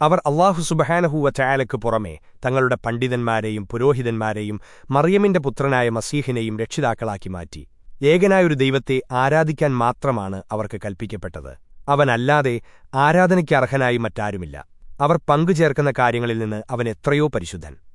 അവർ അള്ളാഹു സുബഹാനഹൂവ ചായാലയ്ക്കു പുറമേ തങ്ങളുടെ പണ്ഡിതന്മാരെയും പുരോഹിതന്മാരെയും മറിയമിന്റെ പുത്രനായ മസീഹിനെയും രക്ഷിതാക്കളാക്കി മാറ്റി. ഏകനായൊരു ദൈവത്തെ ആരാധിക്കാൻ മാത്രമാണ് അവർക്ക് കൽപ്പിക്കപ്പെട്ടത്. അവനല്ലാതെ ആരാധനയ്ക്ക് അർഹനായി മറ്റാരുമില്ല. അവർ പങ്കുചേർക്കുന്ന കാര്യങ്ങളിൽ നിന്ന് അവൻ എത്രയോ പരിശുദ്ധൻ.